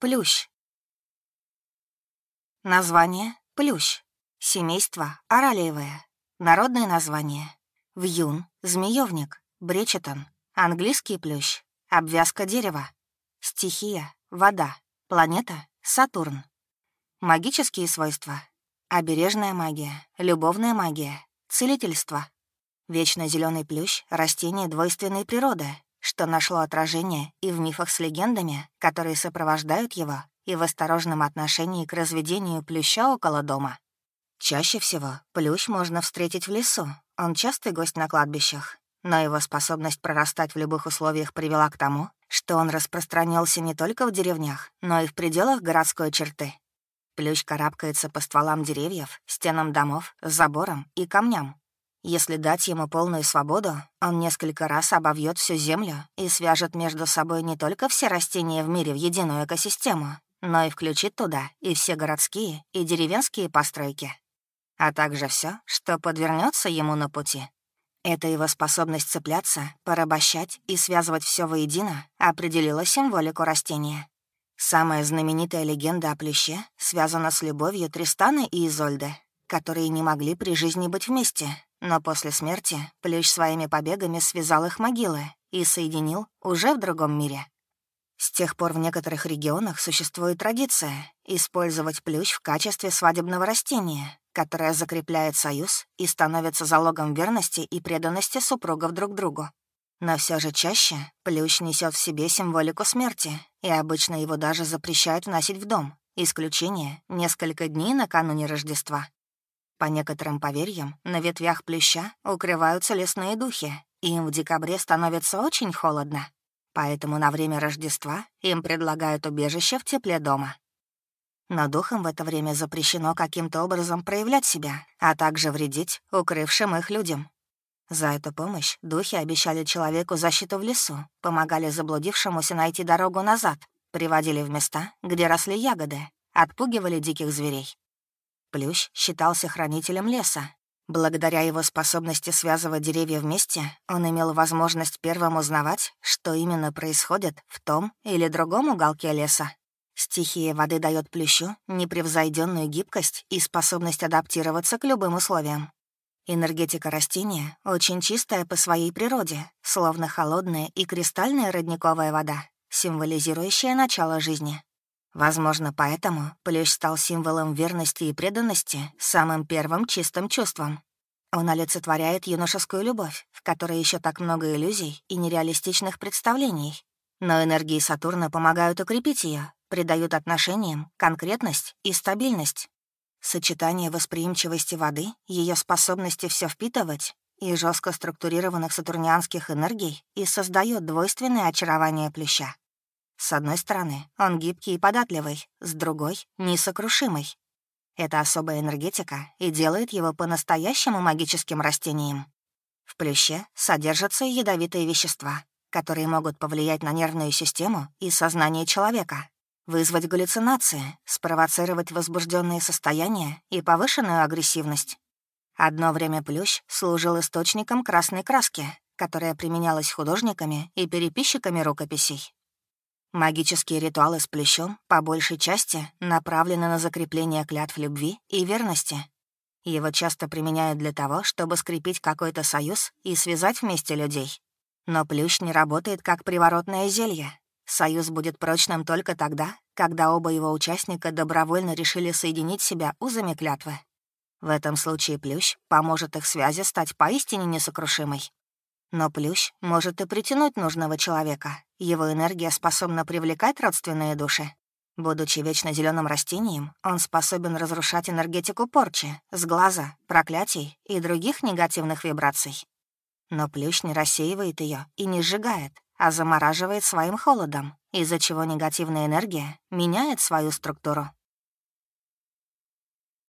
Плющ. Название — плющ. Семейство — оралиевое. Народное название — вьюн, змеевник, бречетон, английский плющ, обвязка дерева. Стихия — вода, планета — Сатурн. Магические свойства — обережная магия, любовная магия, целительство. Вечно зеленый плющ — растение двойственной природы, что нашло отражение и в мифах с легендами, которые сопровождают его, и в осторожном отношении к разведению плюща около дома. Чаще всего плющ можно встретить в лесу, он частый гость на кладбищах, но его способность прорастать в любых условиях привела к тому, что он распространился не только в деревнях, но и в пределах городской черты. Плющ карабкается по стволам деревьев, стенам домов, заборам и камням, если дать ему полную свободу, он несколько раз обовьет всю землю и свяжет между собой не только все растения в мире в единую экосистему, но и включит туда и все городские и деревенские постройки, а также все, что подвернется ему на пути. Эта его способность цепляться, порабощать и связывать все воедино определила символику растения. Самая знаменитая легенда о плюще связана с любовью Тристана и Изольды, которые не могли при жизни быть вместе, но после смерти Плющ своими побегами связал их могилы и соединил уже в другом мире. С тех пор в некоторых регионах существует традиция использовать плющ в качестве свадебного растения, которое закрепляет союз и становится залогом верности и преданности супругов друг другу. Но все же чаще плющ несет в себе символику смерти, и обычно его даже запрещают вносить в дом. Исключение — несколько дней накануне Рождества. По некоторым поверьям, на ветвях плюща укрываются лесные духи, и им в декабре становится очень холодно. Поэтому на время Рождества им предлагают убежище в тепле дома. Но духам в это время запрещено каким-то образом проявлять себя, а также вредить укрывшим их людям. За эту помощь духи обещали человеку защиту в лесу, помогали заблудившемуся найти дорогу назад, приводили в места, где росли ягоды, отпугивали диких зверей. Плющ считался хранителем леса. Благодаря его способности связывать деревья вместе, он имел возможность первым узнавать, что именно происходит в том или другом уголке леса. Стихия воды дает плющу непревзойденную гибкость и способность адаптироваться к любым условиям. Энергетика растения очень чистая по своей природе, словно холодная и кристальная родниковая вода, символизирующая начало жизни. Возможно, поэтому плющ стал символом верности и преданности, самым первым чистым чувством. Он олицетворяет юношескую любовь, в которой еще так много иллюзий и нереалистичных представлений. Но энергии Сатурна помогают укрепить ее, придают отношениям конкретность и стабильность. Сочетание восприимчивости воды, ее способности все впитывать и жестко структурированных сатурнианских энергий и создает двойственное очарование плюща. С одной стороны, он гибкий и податливый, с другой — несокрушимый. Это особая энергетика и делает его по-настоящему магическим растением. В плюще содержатся ядовитые вещества, которые могут повлиять на нервную систему и сознание человека, вызвать галлюцинации, спровоцировать возбужденные состояния и повышенную агрессивность. Одно время плющ служил источником красной краски, которая применялась художниками и переписчиками рукописей. Магические ритуалы с плющом, по большей части, направлены на закрепление клятв любви и верности. Его часто применяют для того, чтобы скрепить какой-то союз и связать вместе людей. Но плющ не работает как приворотное зелье. Союз будет прочным только тогда, когда оба его участника добровольно решили соединить себя узами клятвы. В этом случае плющ поможет их связи стать поистине несокрушимой. Но плющ может и притянуть нужного человека. Его энергия способна привлекать родственные души. Будучи вечно зеленым растением, он способен разрушать энергетику порчи, сглаза, проклятий и других негативных вибраций. Но плющ не рассеивает ее и не сжигает, а замораживает своим холодом, из-за чего негативная энергия меняет свою структуру.